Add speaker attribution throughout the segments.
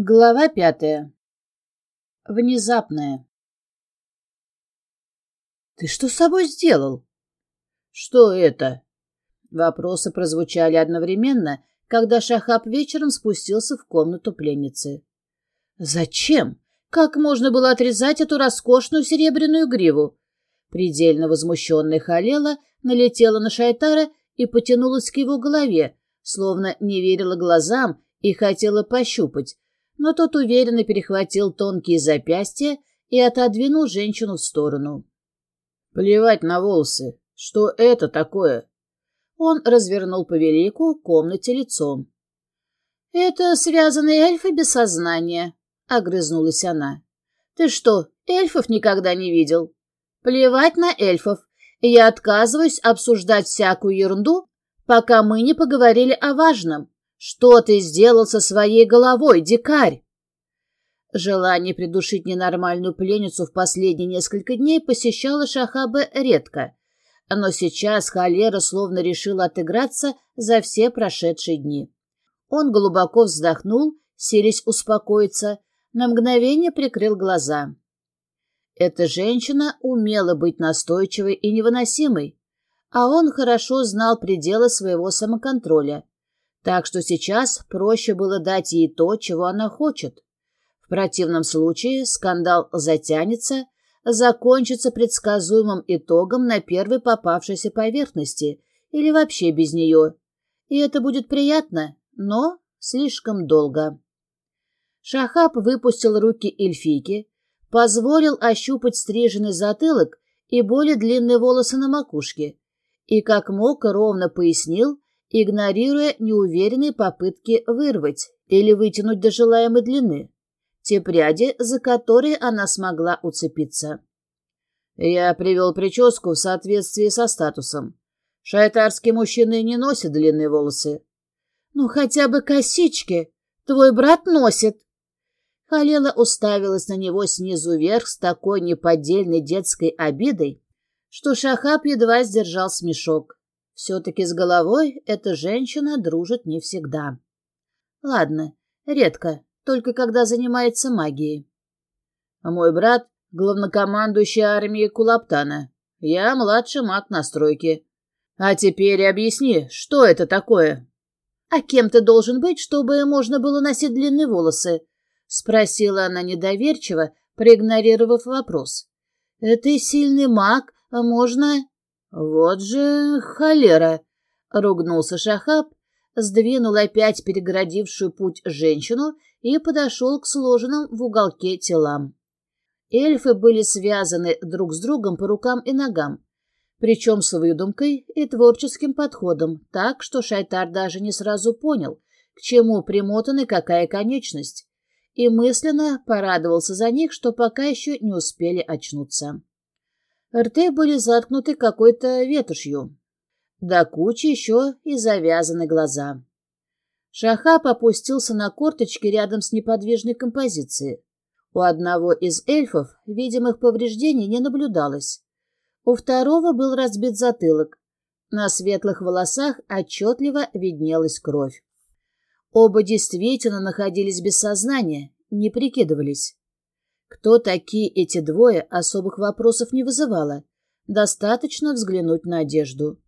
Speaker 1: Глава пятая. Внезапная. «Ты что с собой сделал?» «Что это?» Вопросы прозвучали одновременно, когда Шахаб вечером спустился в комнату пленницы. «Зачем? Как можно было отрезать эту роскошную серебряную гриву?» Предельно возмущенная Халела налетела на Шайтара и потянулась к его голове, словно не верила глазам и хотела пощупать, но тот уверенно перехватил тонкие запястья и отодвинул женщину в сторону. «Плевать на волосы. Что это такое?» Он развернул повелику к комнате лицом. «Это связанные эльфы без сознания», — огрызнулась она. «Ты что, эльфов никогда не видел?» «Плевать на эльфов. Я отказываюсь обсуждать всякую ерунду, пока мы не поговорили о важном. Что ты сделал со своей головой, дикарь?» Желание придушить ненормальную пленницу в последние несколько дней посещало Шахаба редко, но сейчас холера словно решила отыграться за все прошедшие дни. Он глубоко вздохнул, селись успокоиться, на мгновение прикрыл глаза. Эта женщина умела быть настойчивой и невыносимой, а он хорошо знал пределы своего самоконтроля, так что сейчас проще было дать ей то, чего она хочет. В противном случае скандал затянется, закончится предсказуемым итогом на первой попавшейся поверхности или вообще без нее. И это будет приятно, но слишком долго. Шахаб выпустил руки эльфийки, позволил ощупать стриженный затылок и более длинные волосы на макушке, и как мог ровно пояснил, игнорируя неуверенные попытки вырвать или вытянуть до желаемой длины те пряди, за которые она смогла уцепиться. Я привел прическу в соответствии со статусом. Шайтарские мужчины не носят длинные волосы. Ну, хотя бы косички. Твой брат носит. Халела уставилась на него снизу вверх с такой неподдельной детской обидой, что Шахаб едва сдержал смешок. Все-таки с головой эта женщина дружит не всегда. Ладно, редко, только когда занимается магией. А мой брат — главнокомандующий армией Кулаптана. Я младший маг на стройке. А теперь объясни, что это такое? — А кем ты должен быть, чтобы можно было носить длинные волосы? — спросила она недоверчиво, проигнорировав вопрос. — Ты сильный маг, а можно... — Вот же холера! — ругнулся Шахаб, сдвинул опять перегородившую путь женщину и подошел к сложенным в уголке телам. Эльфы были связаны друг с другом по рукам и ногам, причем с выдумкой и творческим подходом, так что Шайтар даже не сразу понял, к чему примотана какая конечность, и мысленно порадовался за них, что пока еще не успели очнуться. Рты были заткнуты какой-то ветошью. До кучи еще и завязаны глаза. Шахаб опустился на корточки рядом с неподвижной композицией. У одного из эльфов видимых повреждений не наблюдалось. У второго был разбит затылок. На светлых волосах отчетливо виднелась кровь. Оба действительно находились без сознания, не прикидывались. Кто такие эти двое, особых вопросов не вызывало. Достаточно взглянуть на одежду.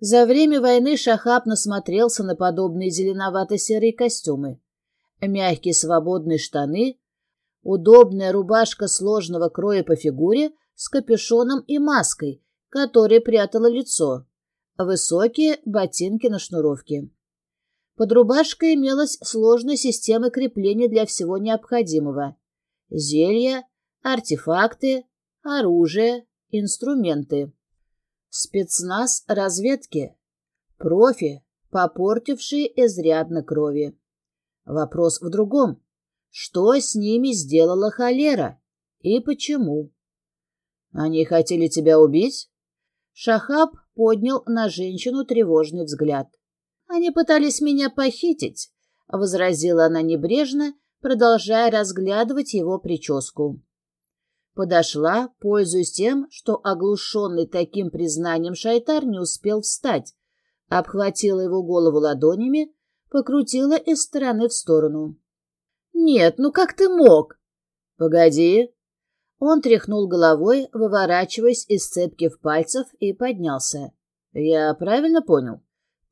Speaker 1: За время войны Шахаб насмотрелся на подобные зеленовато-серые костюмы. Мягкие свободные штаны, удобная рубашка сложного кроя по фигуре с капюшоном и маской, которая прятала лицо, высокие ботинки на шнуровке. Под рубашкой имелась сложная система крепления для всего необходимого. Зелья, артефакты, оружие, инструменты. Спецназ разведки. Профи, попортившие изрядно крови. Вопрос в другом. Что с ними сделала холера? И почему? Они хотели тебя убить? Шахаб поднял на женщину тревожный взгляд. Они пытались меня похитить, возразила она небрежно, продолжая разглядывать его прическу. Подошла, пользуясь тем, что оглушенный таким признанием шайтар не успел встать, обхватила его голову ладонями, покрутила из стороны в сторону. Нет, ну как ты мог? Погоди. Он тряхнул головой, выворачиваясь из цепки в пальцев, и поднялся. Я правильно понял?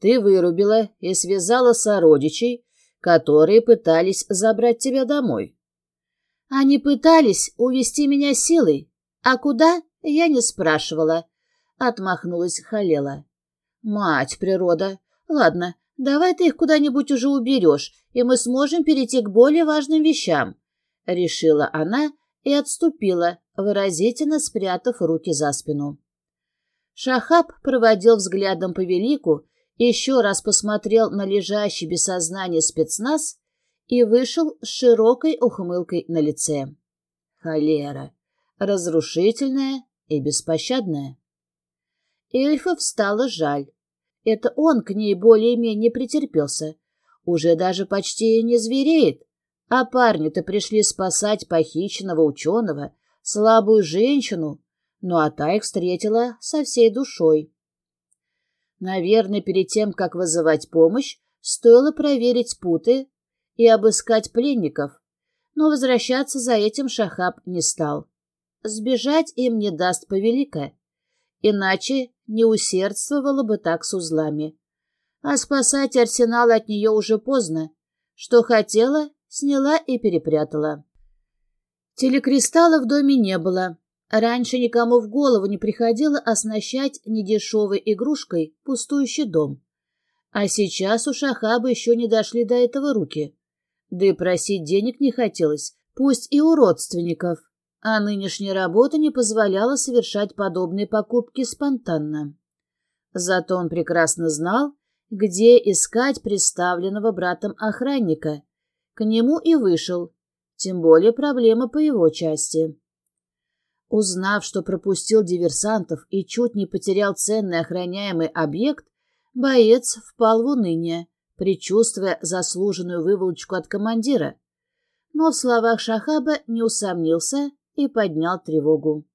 Speaker 1: Ты вырубила и связала сородичей, которые пытались забрать тебя домой. Они пытались увести меня силой, а куда, я не спрашивала. Отмахнулась Халела. Мать природа. Ладно, давай ты их куда-нибудь уже уберешь, и мы сможем перейти к более важным вещам. Решила она и отступила, выразительно спрятав руки за спину. Шахаб проводил взглядом по велику, еще раз посмотрел на лежащий без сознания спецназ и вышел с широкой ухмылкой на лице. Холера! Разрушительная и беспощадная. Эльфов стало жаль. Это он к ней более-менее претерпелся. Уже даже почти не звереет. А парни-то пришли спасать похищенного ученого, слабую женщину, ну а та их встретила со всей душой. Наверное, перед тем, как вызывать помощь, стоило проверить путы и обыскать пленников, но возвращаться за этим Шахаб не стал. Сбежать им не даст повелика, иначе не усердствовала бы так с узлами. А спасать арсенал от нее уже поздно. Что хотела, сняла и перепрятала. Телекристалла в доме не было. Раньше никому в голову не приходило оснащать недешевой игрушкой пустующий дом. А сейчас у Шахаба еще не дошли до этого руки. Да и просить денег не хотелось, пусть и у родственников. А нынешняя работа не позволяла совершать подобные покупки спонтанно. Зато он прекрасно знал, где искать представленного братом охранника. К нему и вышел, тем более проблема по его части. Узнав, что пропустил диверсантов и чуть не потерял ценный охраняемый объект, боец впал в уныние, предчувствуя заслуженную выволочку от командира. Но в словах Шахаба не усомнился и поднял тревогу.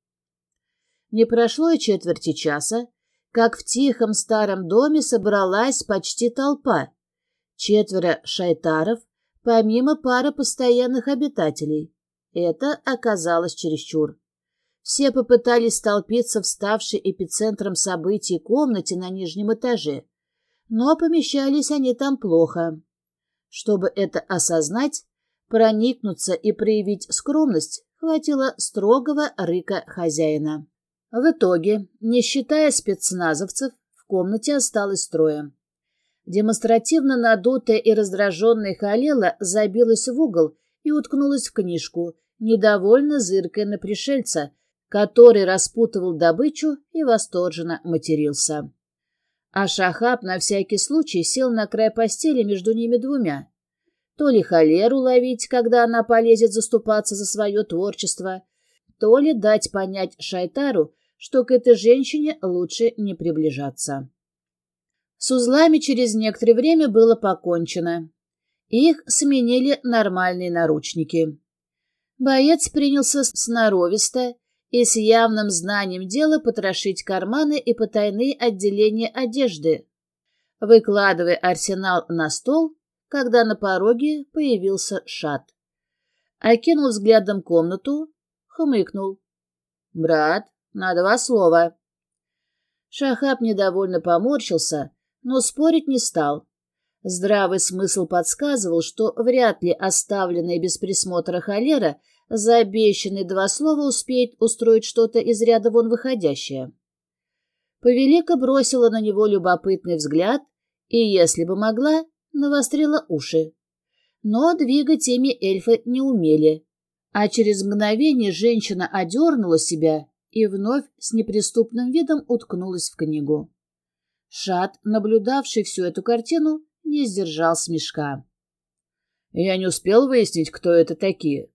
Speaker 1: Не прошло и четверти часа, как в тихом старом доме собралась почти толпа. Четверо шайтаров, помимо пары постоянных обитателей. Это оказалось чересчур. Все попытались столпиться в ставшей эпицентром событий комнате на нижнем этаже, но помещались они там плохо. Чтобы это осознать, проникнуться и проявить скромность, хватило строгого рыка хозяина. В итоге, не считая спецназовцев, в комнате осталось трое. Демонстративно надутая и раздраженная Халела забилась в угол и уткнулась в книжку, недовольно зыркая на пришельца, который распутывал добычу и восторженно матерился. А Шахаб на всякий случай сел на край постели между ними двумя. То ли холеру ловить, когда она полезет заступаться за свое творчество, то ли дать понять Шайтару, что к этой женщине лучше не приближаться. С узлами через некоторое время было покончено. Их сменили нормальные наручники. Боец принялся сноровисто и с явным знанием дела потрошить карманы и потайные отделения одежды, выкладывая арсенал на стол, когда на пороге появился Шат. Окинул взглядом комнату, хмыкнул. «Брат, на два слова». Шахаб недовольно поморщился, но спорить не стал. Здравый смысл подсказывал, что вряд ли оставленная без присмотра холера за обещанные два слова успеет устроить что-то из ряда вон выходящее. Повелика бросила на него любопытный взгляд и, если бы могла, навострила уши. Но двигать ими эльфы не умели, а через мгновение женщина одернула себя и вновь с неприступным видом уткнулась в книгу. Шат, наблюдавший всю эту картину, не сдержал смешка. «Я не успел выяснить, кто это такие»,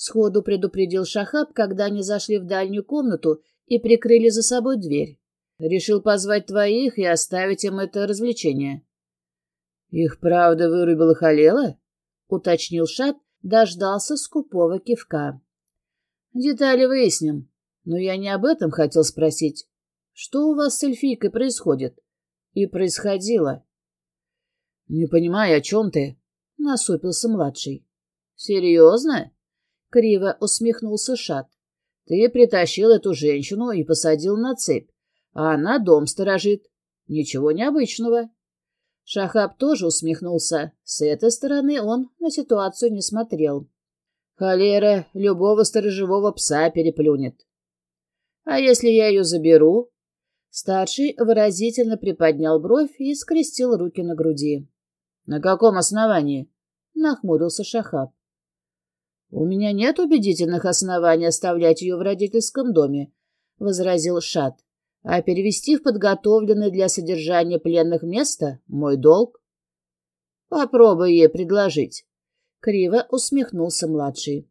Speaker 1: Сходу предупредил Шахаб, когда они зашли в дальнюю комнату и прикрыли за собой дверь. Решил позвать твоих и оставить им это развлечение. — Их правда вырубила Халела? — уточнил Шат, дождался скупого кивка. — Детали выясним. Но я не об этом хотел спросить. Что у вас с эльфийкой происходит? И происходило. — Не понимаю, о чем ты? — насупился младший. Серьезно? Криво усмехнулся Шат. Ты притащил эту женщину и посадил на цепь, а она дом сторожит. Ничего необычного. Шахаб тоже усмехнулся. С этой стороны он на ситуацию не смотрел. Холера любого сторожевого пса переплюнет. А если я ее заберу? Старший выразительно приподнял бровь и скрестил руки на груди. На каком основании? Нахмурился Шахаб. У меня нет убедительных оснований оставлять ее в родительском доме, возразил Шат. А перевести в подготовленное для содержания пленных место — мой долг. Попробуй ей предложить. Криво усмехнулся младший.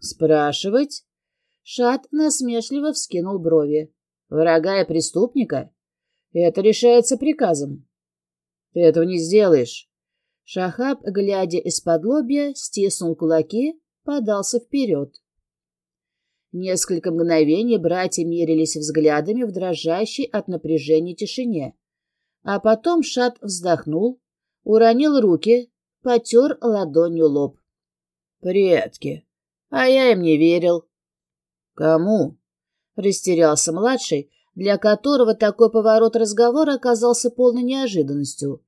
Speaker 1: Спрашивать? Шат насмешливо вскинул брови. Врага и преступника? Это решается приказом. Ты этого не сделаешь. Шахаб, глядя из-под лобья, стиснул кулаки, подался вперед. Несколько мгновений братья мерились взглядами в дрожащей от напряжения тишине. А потом Шат вздохнул, уронил руки, потер ладонью лоб. «Предки! А я им не верил». «Кому?» — растерялся младший, для которого такой поворот разговора оказался полной неожиданностью.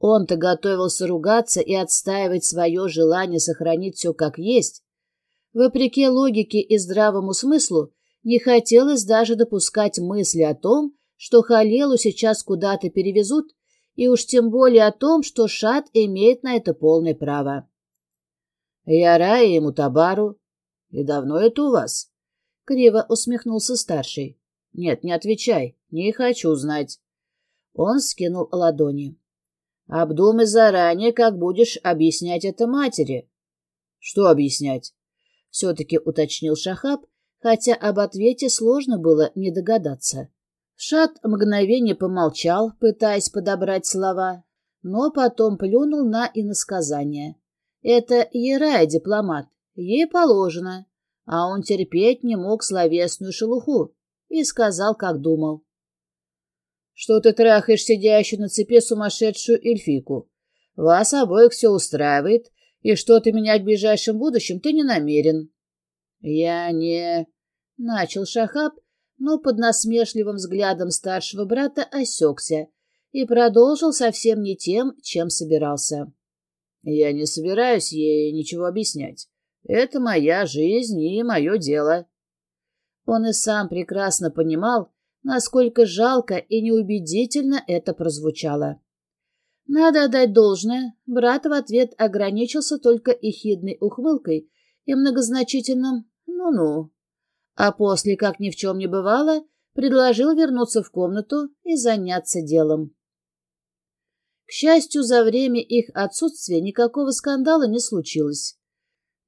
Speaker 1: Он-то готовился ругаться и отстаивать свое желание сохранить все как есть, Вопреки логике и здравому смыслу, не хотелось даже допускать мысли о том, что Халелу сейчас куда-то перевезут, и уж тем более о том, что Шат имеет на это полное право. «Я Рая ему Табару. И давно это у вас?» Криво усмехнулся старший. «Нет, не отвечай. Не хочу знать». Он скинул ладони. «Обдумай заранее, как будешь объяснять это матери». «Что объяснять?» — все-таки уточнил Шахаб, хотя об ответе сложно было не догадаться. Шат мгновение помолчал, пытаясь подобрать слова, но потом плюнул на иносказание. Это Ерая дипломат, ей положено, а он терпеть не мог словесную шелуху и сказал, как думал. «Что ты трахаешь сидящую на цепи сумасшедшую эльфику? Вас обоих все устраивает, и что-то менять в ближайшем будущем ты не намерен. Я не... Начал Шахаб, но под насмешливым взглядом старшего брата осекся и продолжил совсем не тем, чем собирался. Я не собираюсь ей ничего объяснять. Это моя жизнь и мое дело. Он и сам прекрасно понимал, насколько жалко и неубедительно это прозвучало. Надо отдать должное, брат в ответ ограничился только ехидной ухмылкой и многозначительным «ну-ну». А после, как ни в чем не бывало, предложил вернуться в комнату и заняться делом. К счастью, за время их отсутствия никакого скандала не случилось.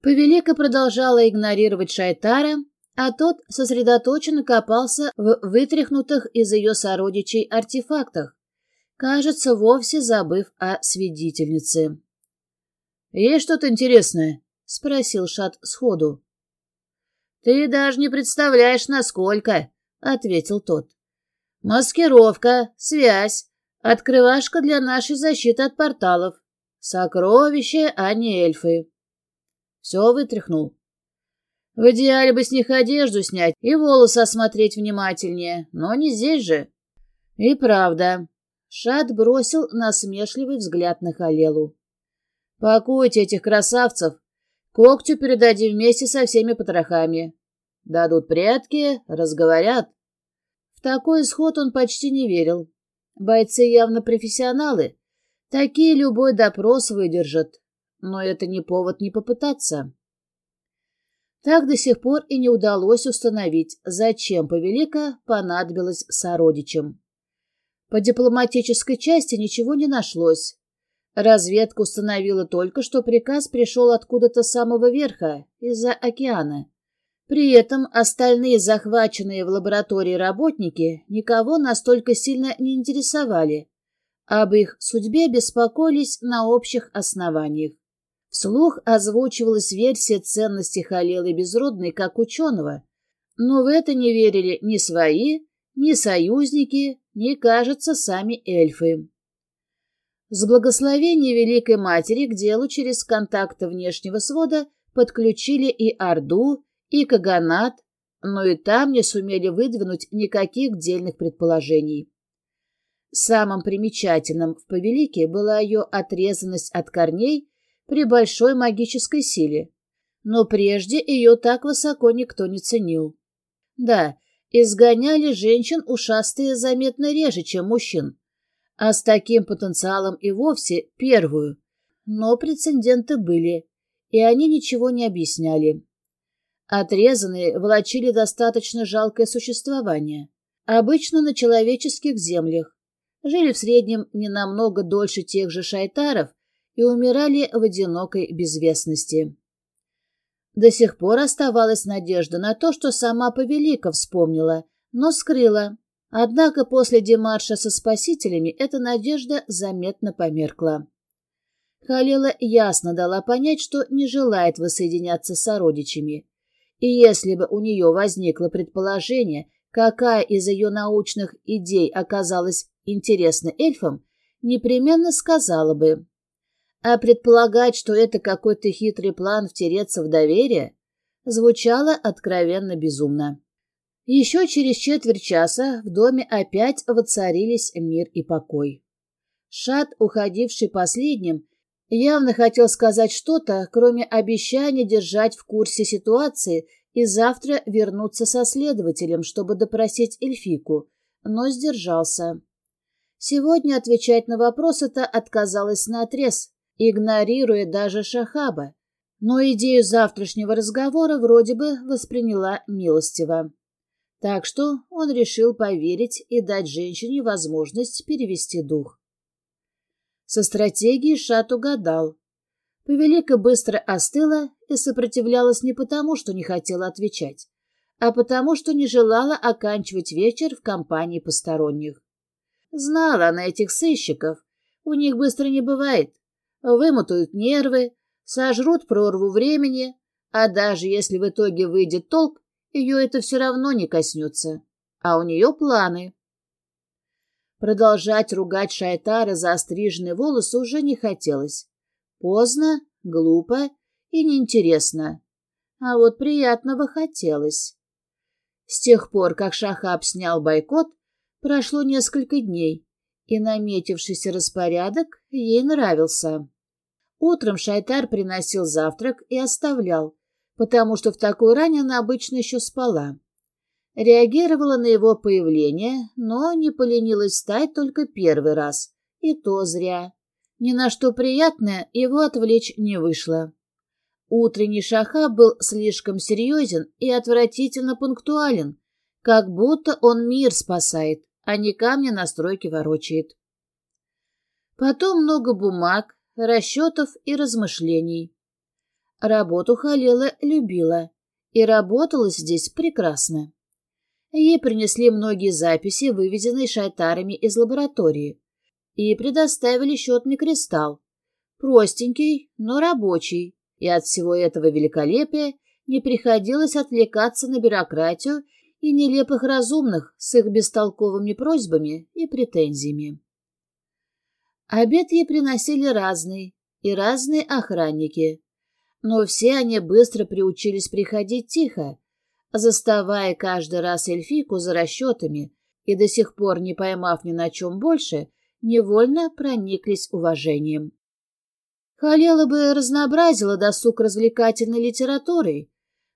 Speaker 1: Повелика продолжала игнорировать Шайтара, а тот сосредоточенно копался в вытряхнутых из ее сородичей артефактах, кажется, вовсе забыв о свидетельнице. «Есть что-то интересное?» — спросил Шат сходу. «Ты даже не представляешь, насколько», — ответил тот. «Маскировка, связь, открывашка для нашей защиты от порталов, сокровища, а не эльфы». Все вытряхнул. В идеале бы с них одежду снять и волосы осмотреть внимательнее, но не здесь же. И правда, Шад бросил насмешливый взгляд на Халелу. «Пакуйте этих красавцев. Когтю передадим вместе со всеми потрохами. Дадут предки, разговорят». В такой исход он почти не верил. Бойцы явно профессионалы. Такие любой допрос выдержат. Но это не повод не попытаться. Так до сих пор и не удалось установить, зачем повелика понадобилась сородичам. По дипломатической части ничего не нашлось. Разведка установила только, что приказ пришел откуда-то с самого верха, из-за океана. При этом остальные захваченные в лаборатории работники никого настолько сильно не интересовали. Об их судьбе беспокоились на общих основаниях. Вслух озвучивалась версия ценности Халилы Безродной как ученого, но в это не верили ни свои, ни союзники, ни, кажется, сами эльфы. С благословения Великой Матери к делу через контакты внешнего свода подключили и Орду, и Каганат, но и там не сумели выдвинуть никаких дельных предположений. Самым примечательным в повелике была ее отрезанность от корней при большой магической силе, но прежде ее так высоко никто не ценил. Да, изгоняли женщин ушастые заметно реже, чем мужчин, а с таким потенциалом и вовсе первую. Но прецеденты были, и они ничего не объясняли. Отрезанные волочили достаточно жалкое существование, обычно на человеческих землях, жили в среднем не намного дольше тех же шайтаров и умирали в одинокой безвестности. До сих пор оставалась надежда на то, что сама Повелика вспомнила, но скрыла, Однако после демарша со спасителями эта надежда заметно померкла. Халила ясно дала понять, что не желает воссоединяться с сородичами. И если бы у нее возникло предположение, какая из ее научных идей оказалась интересна эльфам, непременно сказала бы. А предполагать, что это какой-то хитрый план втереться в доверие, звучало откровенно безумно. Еще через четверть часа в доме опять воцарились мир и покой. Шат, уходивший последним, явно хотел сказать что-то, кроме обещания держать в курсе ситуации и завтра вернуться со следователем, чтобы допросить эльфику, но сдержался. Сегодня отвечать на вопросы-то отказалась наотрез, игнорируя даже Шахаба, но идею завтрашнего разговора вроде бы восприняла милостиво. Так что он решил поверить и дать женщине возможность перевести дух. Со стратегией Шат угадал. Повелика быстро остыла и сопротивлялась не потому, что не хотела отвечать, а потому, что не желала оканчивать вечер в компании посторонних. Знала она этих сыщиков. У них быстро не бывает. Вымотают нервы, сожрут прорву времени, а даже если в итоге выйдет толк, ее это все равно не коснется, а у нее планы. Продолжать ругать Шайтара за остриженные волосы уже не хотелось. Поздно, глупо и неинтересно. А вот приятного хотелось. С тех пор, как Шахаб снял бойкот, прошло несколько дней, и наметившийся распорядок ей нравился. Утром Шайтар приносил завтрак и оставлял, потому что в такой ране она обычно еще спала. Реагировала на его появление, но не поленилась встать только первый раз. И то зря. Ни на что приятное его отвлечь не вышло. Утренний шаха был слишком серьезен и отвратительно пунктуален, как будто он мир спасает, а не камни на стройке ворочает. Потом много бумаг, расчетов и размышлений. Работу Халила любила, и работала здесь прекрасно. Ей принесли многие записи, выведенные шайтарами из лаборатории, и предоставили счетный кристалл. Простенький, но рабочий, и от всего этого великолепия не приходилось отвлекаться на бюрократию и нелепых разумных с их бестолковыми просьбами и претензиями. Обед ей приносили разные, и разные охранники, но все они быстро приучились приходить тихо, заставая каждый раз эльфику за расчетами и до сих пор, не поймав ни на чем больше, невольно прониклись уважением. Халела бы разнообразила досуг развлекательной литературой,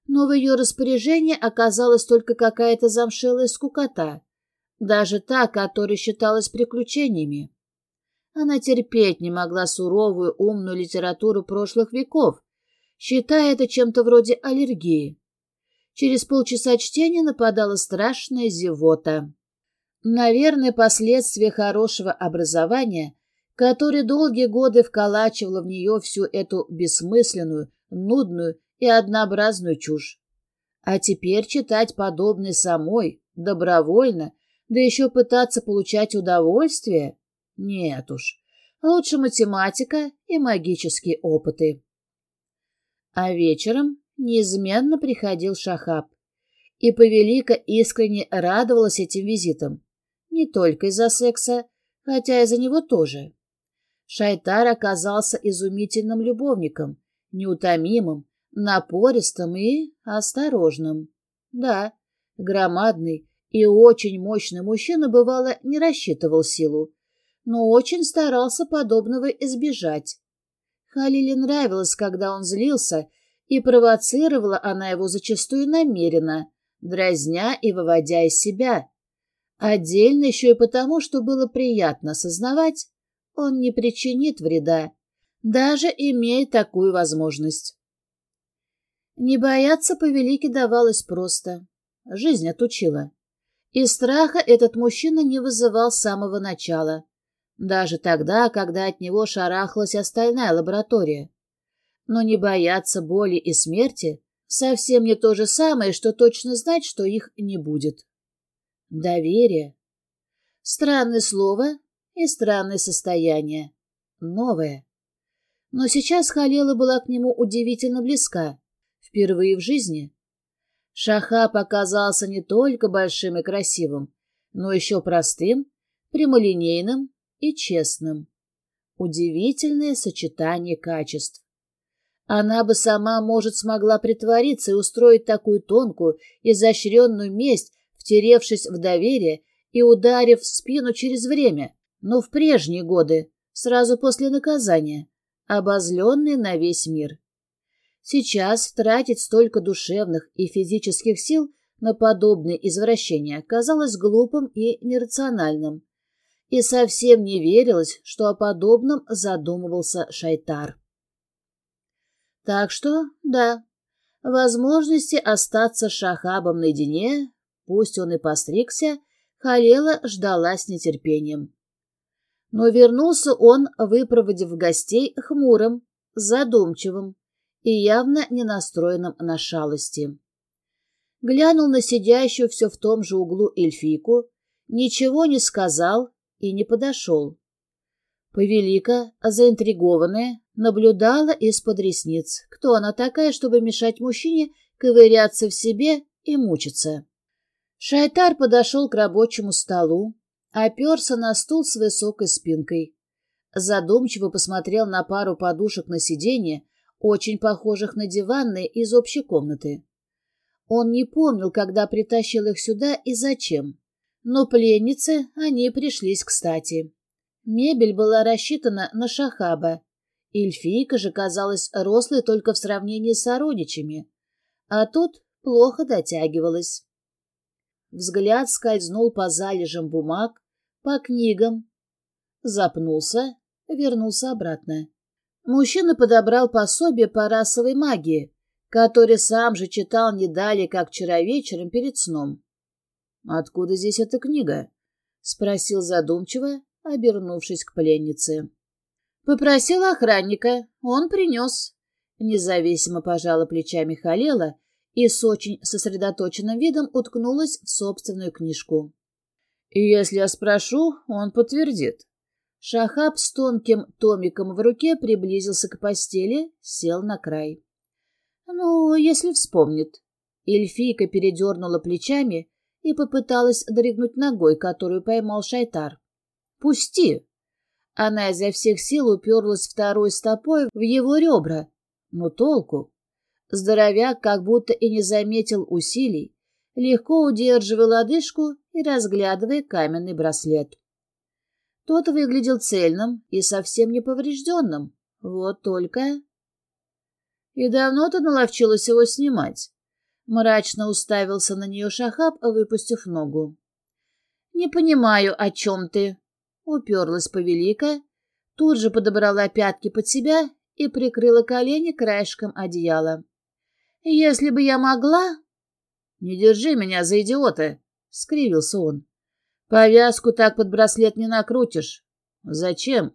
Speaker 1: но в ее распоряжении оказалась только какая-то замшелая скукота, даже та, которая считалась приключениями. Она терпеть не могла суровую умную литературу прошлых веков, считая это чем-то вроде аллергии. Через полчаса чтения нападала страшная зевота. Наверное, последствия хорошего образования, которое долгие годы вколачивало в нее всю эту бессмысленную, нудную и однообразную чушь. А теперь читать подобное самой, добровольно, да еще пытаться получать удовольствие? Нет уж. Лучше математика и магические опыты. А вечером неизменно приходил Шахаб. И Повелика искренне радовалась этим визитам. Не только из-за секса, хотя из-за него тоже. Шайтар оказался изумительным любовником, неутомимым, напористым и осторожным. Да, громадный и очень мощный мужчина, бывало, не рассчитывал силу, но очень старался подобного избежать. Халиле нравилось, когда он злился, и провоцировала она его зачастую намеренно, дразня и выводя из себя. Отдельно еще и потому, что было приятно осознавать, он не причинит вреда, даже имея такую возможность. Не бояться повелике давалось просто. Жизнь отучила. И страха этот мужчина не вызывал с самого начала. Даже тогда, когда от него шарахалась остальная лаборатория. Но не бояться боли и смерти совсем не то же самое, что точно знать, что их не будет. Доверие. Странное слово и странное состояние. Новое. Но сейчас Халела была к нему удивительно близка. Впервые в жизни. Шаха показался не только большим и красивым, но еще простым, прямолинейным и честным. Удивительное сочетание качеств. Она бы сама, может, смогла притвориться и устроить такую тонкую, изощренную месть, втеревшись в доверие и ударив в спину через время, но в прежние годы, сразу после наказания, обозленный на весь мир. Сейчас тратить столько душевных и физических сил на подобные извращения казалось глупым и нерациональным, и совсем не верилось, что о подобном задумывался Шайтар. Так что, да, возможности остаться Шахабом наедине, пусть он и постригся, Халела ждала с нетерпением. Но вернулся он, выпроводив гостей хмурым, задумчивым и явно не настроенным на шалости. Глянул на сидящую все в том же углу эльфийку, ничего не сказал и не подошел. Повелика, заинтригованная, наблюдала из-под ресниц, кто она такая, чтобы мешать мужчине ковыряться в себе и мучиться. Шайтар подошел к рабочему столу, оперся на стул с высокой спинкой. Задумчиво посмотрел на пару подушек на сиденье, очень похожих на диванные из общей комнаты. Он не помнил, когда притащил их сюда и зачем, но пленницы они пришлись кстати. Мебель была рассчитана на Шахаба. Эльфийка же казалась рослой только в сравнении с сородичами, а тут плохо дотягивалась. Взгляд скользнул по залежам бумаг, по книгам. Запнулся, вернулся обратно. Мужчина подобрал пособие по расовой магии, которое сам же читал не далее, как вчера вечером перед сном. «Откуда здесь эта книга?» — спросил задумчиво, обернувшись к пленнице. Попросил охранника, он принес. Независимо пожала плечами Халела и с очень сосредоточенным видом уткнулась в собственную книжку. И если я спрошу, он подтвердит. Шахаб с тонким томиком в руке приблизился к постели, сел на край. Ну, если вспомнит. Эльфийка передернула плечами и попыталась дрыгнуть ногой, которую поймал Шайтар. «Пусти!» Она изо всех сил уперлась второй стопой в его ребра. Но толку? Здоровяк как будто и не заметил усилий, легко удерживая лодыжку и разглядывая каменный браслет. Тот выглядел цельным и совсем не поврежденным. Вот только... И давно ты наловчилась его снимать? Мрачно уставился на нее Шахаб, выпустив ногу. «Не понимаю, о чем ты», Уперлась повелика, тут же подобрала пятки под себя и прикрыла колени краешком одеяла. «Если бы я могла...» «Не держи меня за идиота!» — скривился он. «Повязку так под браслет не накрутишь. Зачем?»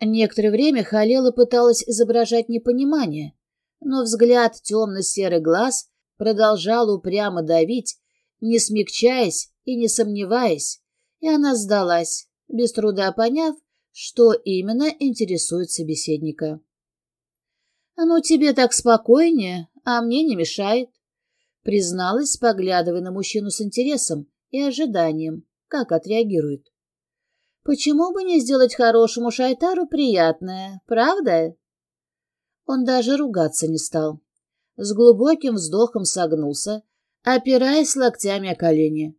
Speaker 1: Некоторое время Халела пыталась изображать непонимание, но взгляд темно-серый глаз продолжал упрямо давить, не смягчаясь и не сомневаясь, и она сдалась без труда поняв, что именно интересует собеседника. «Ну, тебе так спокойнее, а мне не мешает», — призналась, поглядывая на мужчину с интересом и ожиданием, как отреагирует. Почему бы не сделать хорошему Шайтару приятное, правда? Он даже ругаться не стал. С глубоким вздохом согнулся, опираясь локтями о колени.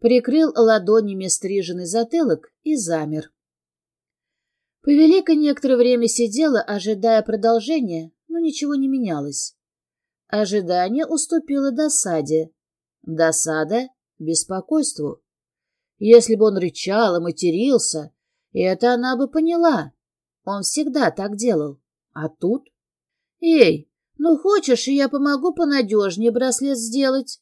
Speaker 1: Прикрыл ладонями стриженный затылок и замер. Повелика некоторое время сидела, ожидая продолжения, но ничего не менялось. Ожидание уступило досаде. Досада — беспокойству. Если бы он рычал и матерился, это она бы поняла. Он всегда так делал. А тут? «Эй, ну хочешь, я помогу понадежнее браслет сделать?»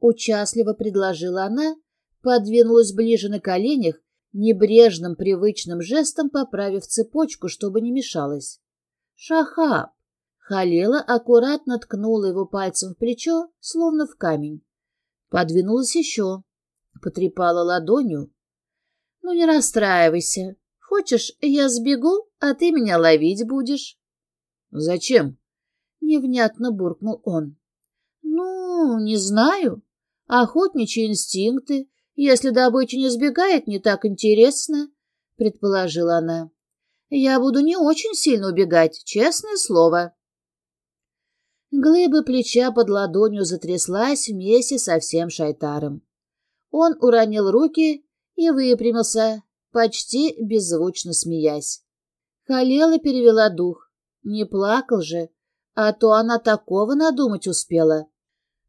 Speaker 1: Участливо предложила она, подвинулась ближе на коленях, небрежным привычным жестом поправив цепочку, чтобы не мешалась. «Шахаб!» Халела аккуратно ткнула его пальцем в плечо, словно в камень. Подвинулась еще, потрепала ладонью. «Ну, не расстраивайся. Хочешь, я сбегу, а ты меня ловить будешь?» «Зачем?» — невнятно буркнул он. «Ну, не знаю. Охотничьи инстинкты. Если добыча не сбегает, не так интересно», — предположила она. «Я буду не очень сильно убегать, честное слово». Глыба плеча под ладонью затряслась вместе со всем шайтаром. Он уронил руки и выпрямился, почти беззвучно смеясь. Халела перевела дух. Не плакал же, а то она такого надумать успела.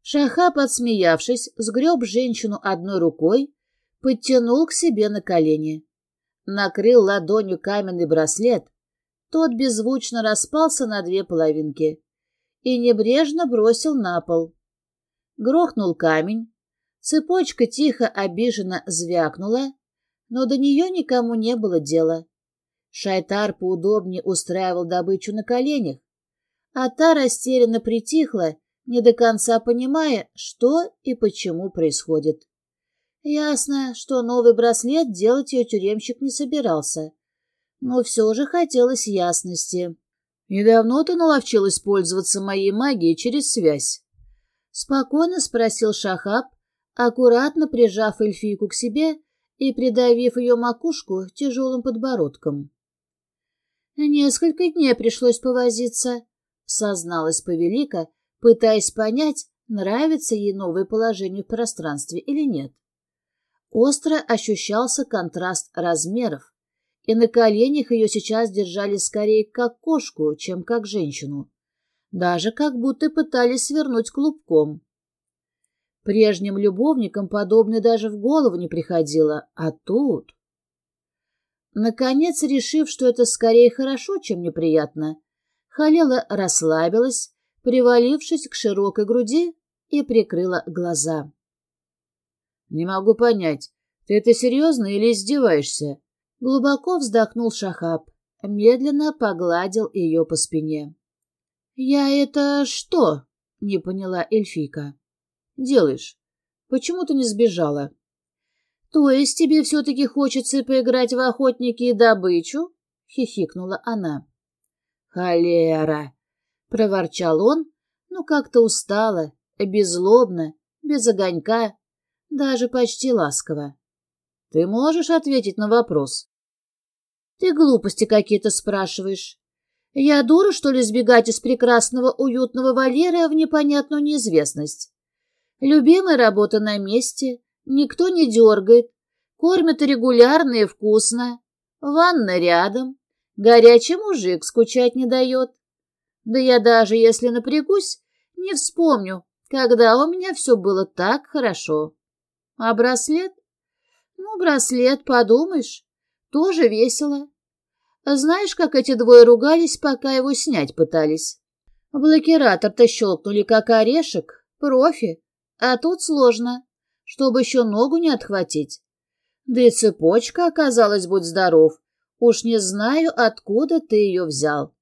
Speaker 1: Шаха, подсмеявшись, сгреб женщину одной рукой, подтянул к себе на колени. Накрыл ладонью каменный браслет. Тот беззвучно распался на две половинки и небрежно бросил на пол. Грохнул камень, цепочка тихо обиженно звякнула, но до нее никому не было дела. Шайтар поудобнее устраивал добычу на коленях, а та растерянно притихла, не до конца понимая, что и почему происходит. Ясно, что новый браслет делать ее тюремщик не собирался, но все же хотелось ясности. «И давно ты наловчилась пользоваться моей магией через связь?» Спокойно спросил Шахаб, аккуратно прижав эльфийку к себе и придавив ее макушку тяжелым подбородком. «Несколько дней пришлось повозиться», — созналась повелика, пытаясь понять, нравится ей новое положение в пространстве или нет. Остро ощущался контраст размеров и на коленях ее сейчас держали скорее как кошку, чем как женщину. Даже как будто пытались свернуть клубком. Прежним любовникам подобное даже в голову не приходило, а тут... Наконец, решив, что это скорее хорошо, чем неприятно, Халела расслабилась, привалившись к широкой груди, и прикрыла глаза. — Не могу понять, ты это серьезно или издеваешься? Глубоко вздохнул Шахаб, медленно погладил ее по спине. «Я это что?» — не поняла эльфийка. «Делаешь? Почему ты не сбежала?» «То есть тебе все-таки хочется поиграть в охотники и добычу?» — хихикнула она. «Холера!» — проворчал он, но как-то устало, беззлобно, без огонька, даже почти ласково. Ты можешь ответить на вопрос? Ты глупости какие-то спрашиваешь. Я дура, что ли, сбегать из прекрасного уютного вольера в непонятную неизвестность? Любимая работа на месте, никто не дергает, кормят регулярно и вкусно, ванна рядом, горячий мужик скучать не дает. Да я даже, если напрягусь, не вспомню, когда у меня все было так хорошо. А браслет? Ну, браслет, подумаешь, тоже весело. Знаешь, как эти двое ругались, пока его снять пытались? Блокиратор-то щелкнули, как орешек, профи, а тут сложно, чтобы еще ногу не отхватить. Да и цепочка оказалась, будь здоров, уж не знаю, откуда ты ее взял.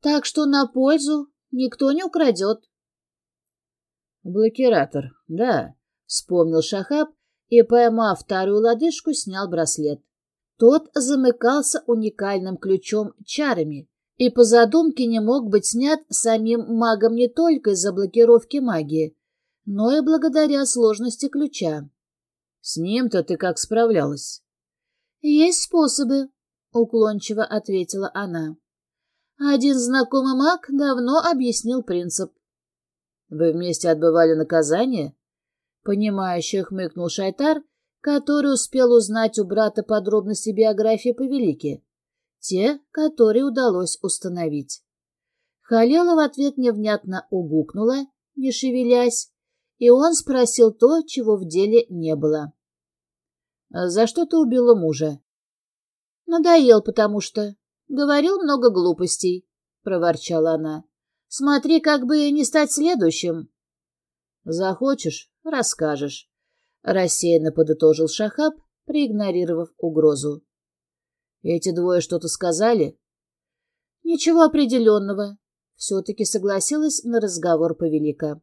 Speaker 1: Так что на пользу никто не украдет. Блокиратор, да, вспомнил Шахаб и, поймав вторую лодыжку, снял браслет. Тот замыкался уникальным ключом-чарами и по задумке не мог быть снят самим магом не только из-за блокировки магии, но и благодаря сложности ключа. С ним-то ты как справлялась? Есть способы, уклончиво ответила она. Один знакомый маг давно объяснил принцип. Вы вместе отбывали наказание? Понимающе хмыкнул Шайтар, который успел узнать у брата подробности биографии Повелики. Те, которые удалось установить. Халела в ответ невнятно угукнула, не шевелясь, и он спросил то, чего в деле не было. «За что ты убила мужа?» «Надоел, потому что...» «Говорил много глупостей», — проворчала она. «Смотри, как бы не стать следующим». «Захочешь — расскажешь», — рассеянно подытожил Шахаб, проигнорировав угрозу. «Эти двое что-то сказали?» «Ничего определенного», — все-таки согласилась на разговор повелика.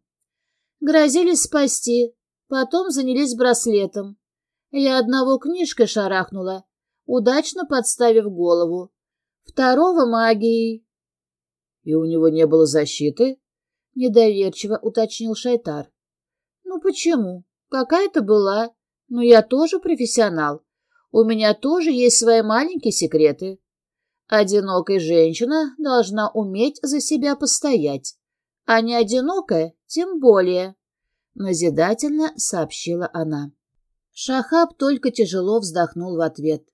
Speaker 1: «Грозились спасти, потом занялись браслетом. Я одного книжкой шарахнула, удачно подставив голову. Второго магией. — И у него не было защиты? — недоверчиво уточнил Шайтар. — Ну почему? Какая-то была. Но я тоже профессионал. У меня тоже есть свои маленькие секреты. Одинокая женщина должна уметь за себя постоять, а не одинокая тем более, — назидательно сообщила она. Шахаб только тяжело вздохнул в ответ.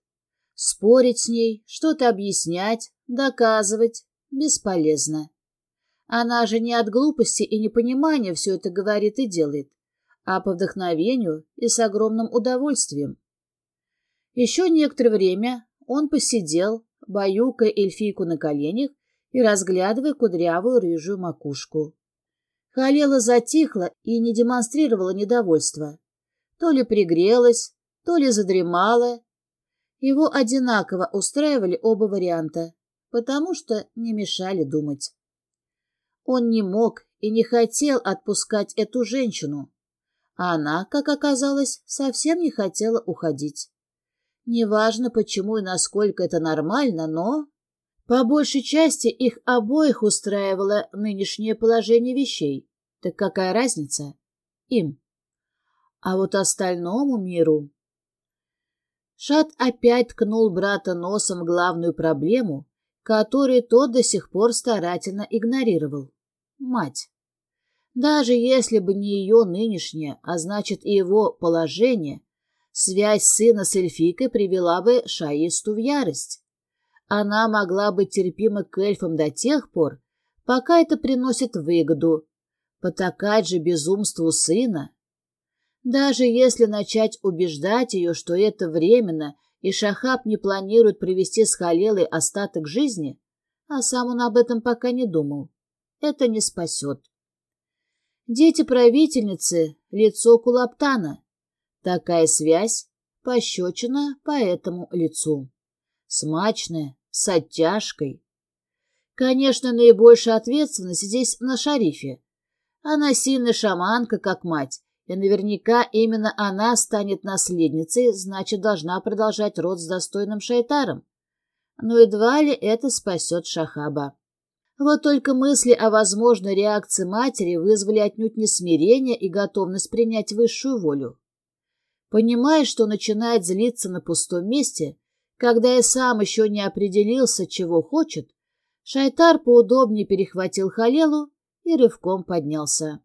Speaker 1: Спорить с ней, что-то объяснять, доказывать бесполезно. Она же не от глупости и непонимания все это говорит и делает, а по вдохновению и с огромным удовольствием. Еще некоторое время он посидел, баюкая эльфийку на коленях и разглядывая кудрявую рыжую макушку. Халела затихла и не демонстрировала недовольства. То ли пригрелась, то ли задремала, его одинаково устраивали оба варианта, потому что не мешали думать. Он не мог и не хотел отпускать эту женщину, а она, как оказалось, совсем не хотела уходить. Неважно, почему и насколько это нормально, но... По большей части их обоих устраивало нынешнее положение вещей. Так какая разница? Им. А вот остальному миру Шат опять ткнул брата носом в главную проблему, которую тот до сих пор старательно игнорировал. Мать. Даже если бы не ее нынешнее, а значит и его положение, связь сына с эльфикой привела бы Шаисту в ярость. Она могла быть терпима к эльфам до тех пор, пока это приносит выгоду, потакать же безумству сына даже если начать убеждать ее, что это временно, и Шахаб не планирует провести с Халелой остаток жизни, а сам он об этом пока не думал, это не спасет. Дети правительницы — лицо Кулаптана. Такая связь — пощечина по этому лицу. Смачная, с оттяжкой. Конечно, наибольшая ответственность здесь на шарифе. Она сильная шаманка, как мать, и наверняка именно она станет наследницей, значит, должна продолжать род с достойным шайтаром. Но едва ли это спасет Шахаба. Вот только мысли о возможной реакции матери вызвали отнюдь не смирение и готовность принять высшую волю. Понимая, что начинает злиться на пустом месте, когда и сам еще не определился, чего хочет, Шайтар поудобнее перехватил Халелу и рывком поднялся.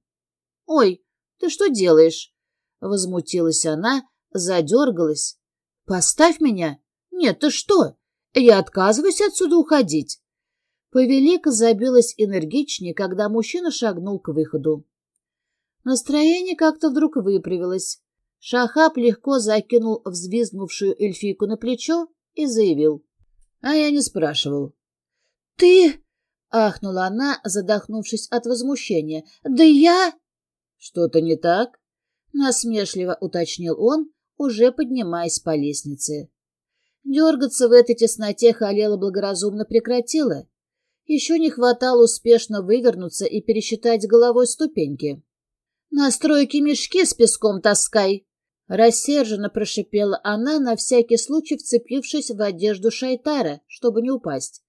Speaker 1: «Ой, ты что делаешь?» Возмутилась она, задергалась. «Поставь меня!» «Нет, ты что? Я отказываюсь отсюда уходить!» Повелика забилась энергичнее, когда мужчина шагнул к выходу. Настроение как-то вдруг выправилось. Шахаб легко закинул взвизгнувшую эльфийку на плечо и заявил. А я не спрашивал. «Ты...» — ахнула она, задохнувшись от возмущения. «Да я...» «Что-то не так?» — насмешливо уточнил он, уже поднимаясь по лестнице. Дергаться в этой тесноте Халела благоразумно прекратила. Еще не хватало успешно вывернуться и пересчитать головой ступеньки. «На стройке мешки с песком таскай!» Рассерженно прошипела она, на всякий случай вцепившись в одежду Шайтара, чтобы не упасть.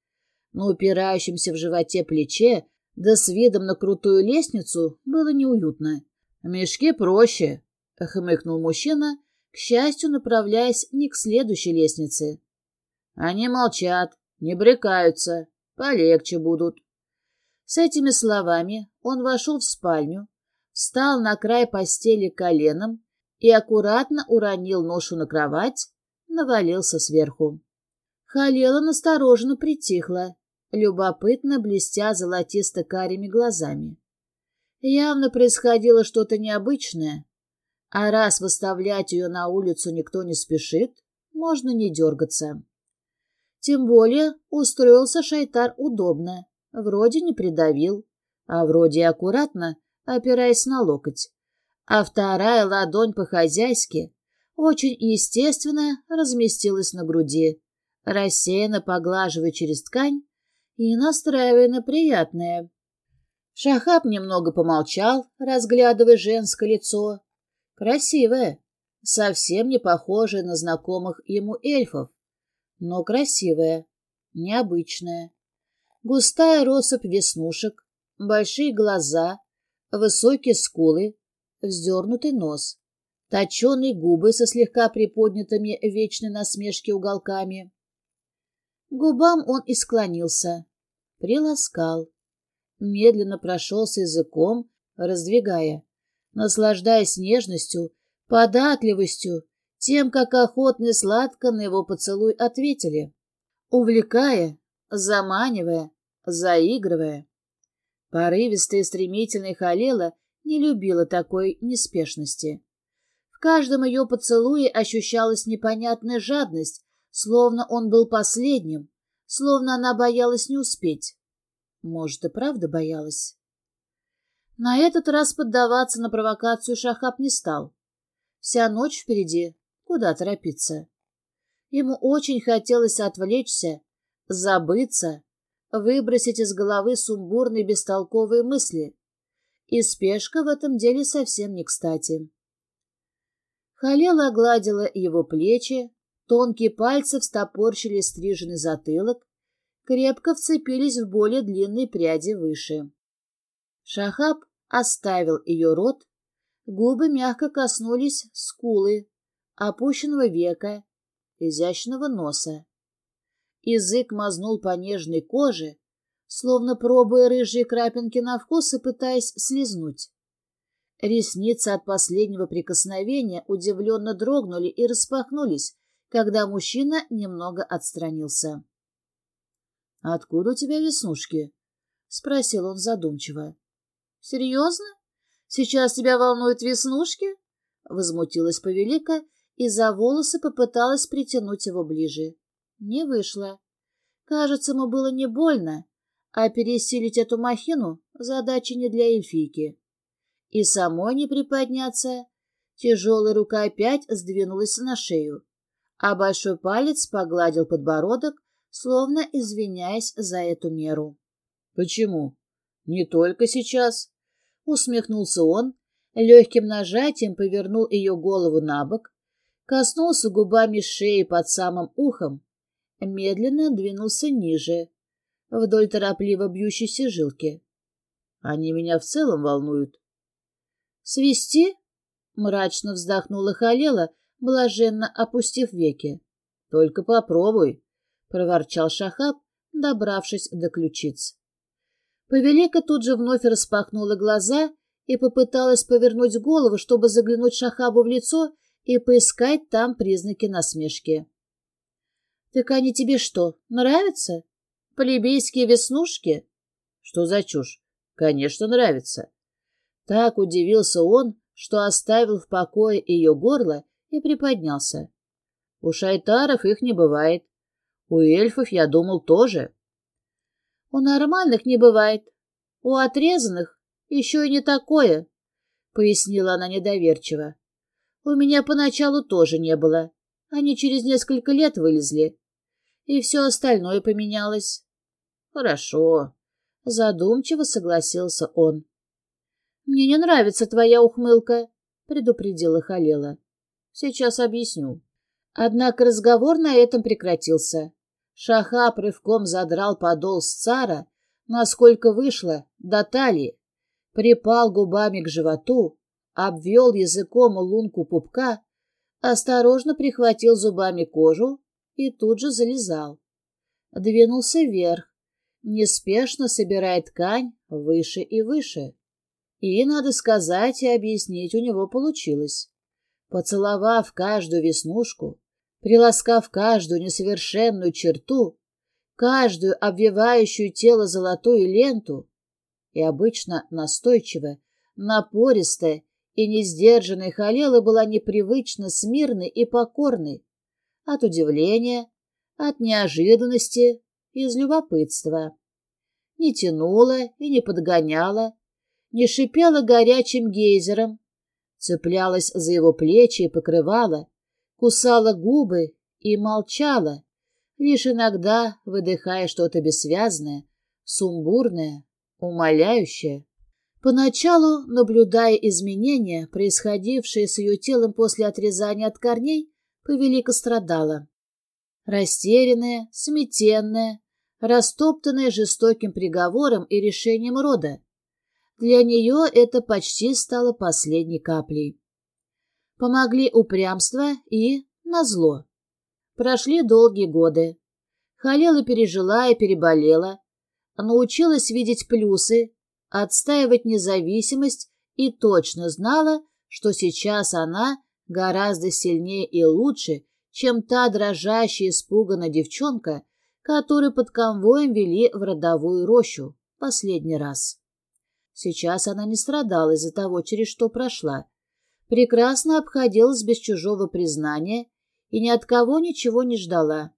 Speaker 1: На упирающемся в животе плече да с видом на крутую лестницу было неуютно. «Мешки проще», — хмыкнул мужчина, к счастью, направляясь не к следующей лестнице. Они молчат, не брыкаются, полегче будут. С этими словами он вошел в спальню, встал на край постели коленом и аккуратно уронил ношу на кровать, навалился сверху. Халела настороженно притихла, любопытно блестя золотисто-карими глазами. Явно происходило что-то необычное, а раз выставлять ее на улицу никто не спешит, можно не дергаться. Тем более устроился Шайтар удобно, вроде не придавил, а вроде и аккуратно, опираясь на локоть. А вторая ладонь по-хозяйски, очень естественно, разместилась на груди, рассеянно поглаживая через ткань и настраивая на приятное. Шахаб немного помолчал, разглядывая женское лицо, Красивая, совсем не похожая на знакомых ему эльфов, но красивая, необычная. Густая россыпь веснушек, большие глаза, высокие скулы, вздернутый нос, точеные губы со слегка приподнятыми вечной насмешки уголками. Губам он и склонился, приласкал, медленно прошелся языком, раздвигая наслаждаясь нежностью, податливостью, тем, как охотно и сладко на его поцелуй ответили, увлекая, заманивая, заигрывая. Порывистая и стремительная Халела не любила такой неспешности. В каждом ее поцелуе ощущалась непонятная жадность, словно он был последним, словно она боялась не успеть. Может, и правда боялась. На этот раз поддаваться на провокацию Шахаб не стал. Вся ночь впереди, куда торопиться. Ему очень хотелось отвлечься, забыться, выбросить из головы сумбурные бестолковые мысли. И спешка в этом деле совсем не кстати. Халела огладила его плечи, тонкие пальцы встопорщили стриженный затылок, крепко вцепились в более длинные пряди выше. Шахаб оставил ее рот, губы мягко коснулись скулы, опущенного века, изящного носа. Язык мазнул по нежной коже, словно пробуя рыжие крапинки на вкус и пытаясь слезнуть. Ресницы от последнего прикосновения удивленно дрогнули и распахнулись, когда мужчина немного отстранился. — Откуда у тебя веснушки? — спросил он задумчиво. «Серьезно? Сейчас тебя волнуют веснушки?» Возмутилась повелика и за волосы попыталась притянуть его ближе. Не вышло. Кажется, ему было не больно, а пересилить эту махину — задача не для эльфийки. И самой не приподняться. Тяжелая рука опять сдвинулась на шею, а большой палец погладил подбородок, словно извиняясь за эту меру. — Почему? Не только сейчас. Усмехнулся он, легким нажатием повернул ее голову на бок, коснулся губами шеи под самым ухом, медленно двинулся ниже, вдоль торопливо бьющейся жилки. Они меня в целом волнуют. «Свести?» — мрачно вздохнула Халела, блаженно опустив веки. «Только попробуй», — проворчал Шахаб, добравшись до ключиц. Повелика тут же вновь распахнула глаза и попыталась повернуть голову, чтобы заглянуть Шахабу в лицо и поискать там признаки насмешки. — Так они тебе что, нравятся? Полибейские веснушки? — Что за чушь? Конечно, нравится. Так удивился он, что оставил в покое ее горло и приподнялся. У шайтаров их не бывает. У эльфов, я думал, тоже. У нормальных не бывает. У отрезанных еще и не такое, — пояснила она недоверчиво. У меня поначалу тоже не было. Они через несколько лет вылезли. И все остальное поменялось. Хорошо. Задумчиво согласился он. Мне не нравится твоя ухмылка, — предупредила Халела. Сейчас объясню. Однако разговор на этом прекратился. Шаха рывком задрал подол с цара, насколько вышло, до талии, припал губами к животу, обвел языком лунку пупка, осторожно прихватил зубами кожу и тут же залезал. Двинулся вверх, неспешно собирая ткань выше и выше. И, надо сказать и объяснить, у него получилось. Поцеловав каждую веснушку, приласкав каждую несовершенную черту, каждую обвивающую тело золотую ленту, и обычно настойчивая, напористая и несдержанная Халела была непривычно смирной и покорной, от удивления, от неожиданности, из любопытства. Не тянула и не подгоняла, не шипела горячим гейзером, цеплялась за его плечи и покрывала, кусала губы и молчала, лишь иногда выдыхая что-то бессвязное, сумбурное, умоляющее. Поначалу, наблюдая изменения, происходившие с ее телом после отрезания от корней, Повелика страдала. Растерянная, сметенная, растоптанная жестоким приговором и решением рода. Для нее это почти стало последней каплей. Помогли упрямство и назло. Прошли долгие годы. Халела пережила и переболела, научилась видеть плюсы, отстаивать независимость и точно знала, что сейчас она гораздо сильнее и лучше, чем та дрожащая испуганная девчонка, которую под конвоем вели в родовую рощу последний раз. Сейчас она не страдала из-за того, через что прошла. Прекрасно обходилась без чужого признания и ни от кого ничего не ждала.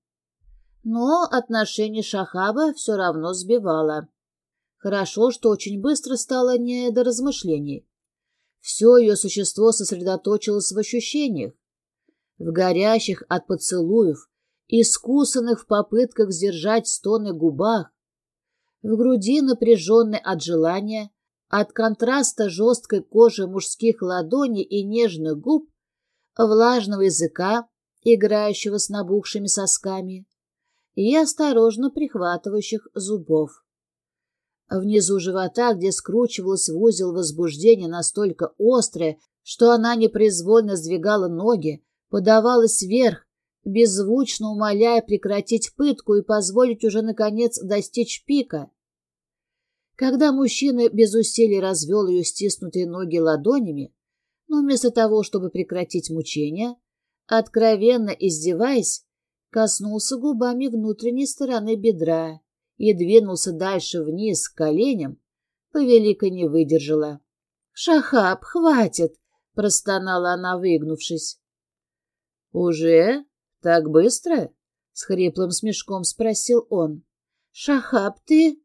Speaker 1: Но отношение Шахаба все равно сбивало. Хорошо, что очень быстро стало не до размышлений. Все ее существо сосредоточилось в ощущениях, в горящих от поцелуев, искусанных в попытках сдержать стоны губах, в груди напряженной от желания, от контраста жесткой кожи мужских ладоней и нежных губ, влажного языка, играющего с набухшими сосками, и осторожно прихватывающих зубов. Внизу живота, где скручивалось в узел возбуждение настолько острое, что она непроизвольно сдвигала ноги, подавалась вверх, беззвучно умоляя прекратить пытку и позволить уже, наконец, достичь пика. Когда мужчина без усилий развел ее стиснутые ноги ладонями, но вместо того, чтобы прекратить мучение, откровенно издеваясь, коснулся губами внутренней стороны бедра, и двинулся дальше вниз к коленям, повелика не выдержала. «Шахаб, хватит!» — простонала она, выгнувшись. «Уже? Так быстро?» — с хриплым смешком спросил он. «Шахаб, ты?»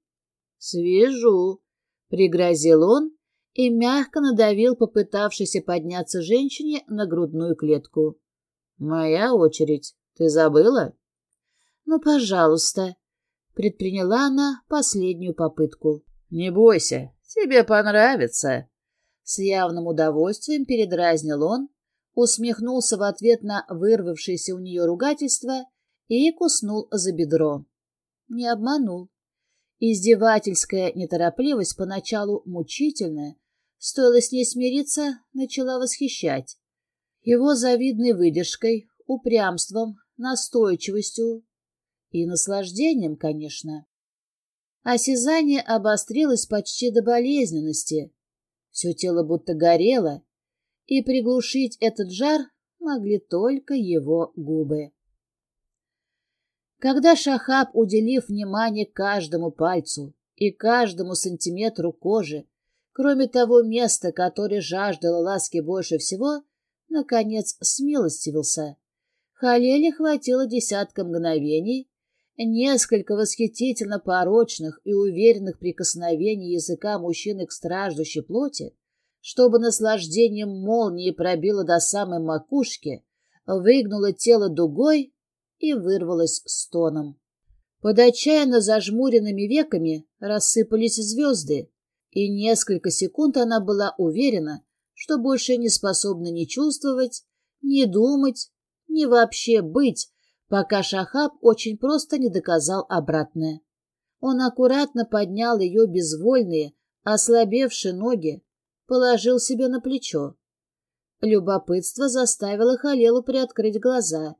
Speaker 1: «Свяжу», — пригрозил он и мягко надавил попытавшейся подняться женщине на грудную клетку. «Моя очередь. Ты забыла?» «Ну, пожалуйста», Предприняла она последнюю попытку. «Не бойся, тебе понравится!» С явным удовольствием передразнил он, усмехнулся в ответ на вырвавшееся у нее ругательство и куснул за бедро. Не обманул. Издевательская неторопливость поначалу мучительная, стоило с ней смириться, начала восхищать. Его завидной выдержкой, упрямством, настойчивостью, и наслаждением, конечно. Осязание обострилось почти до болезненности. Все тело будто горело, и приглушить этот жар могли только его губы. Когда Шахаб, уделив внимание каждому пальцу и каждому сантиметру кожи, кроме того места, которое жаждало ласки больше всего, наконец смилостивился, Халеле хватило десятка мгновений, Несколько восхитительно порочных и уверенных прикосновений языка мужчины к страждущей плоти, чтобы наслаждением молнии пробило до самой макушки, выгнуло тело дугой и вырвалось стоном. Под отчаянно зажмуренными веками рассыпались звезды, и несколько секунд она была уверена, что больше не способна ни чувствовать, ни думать, ни вообще быть, пока Шахаб очень просто не доказал обратное. Он аккуратно поднял ее безвольные, ослабевшие ноги, положил себе на плечо. Любопытство заставило Халелу приоткрыть глаза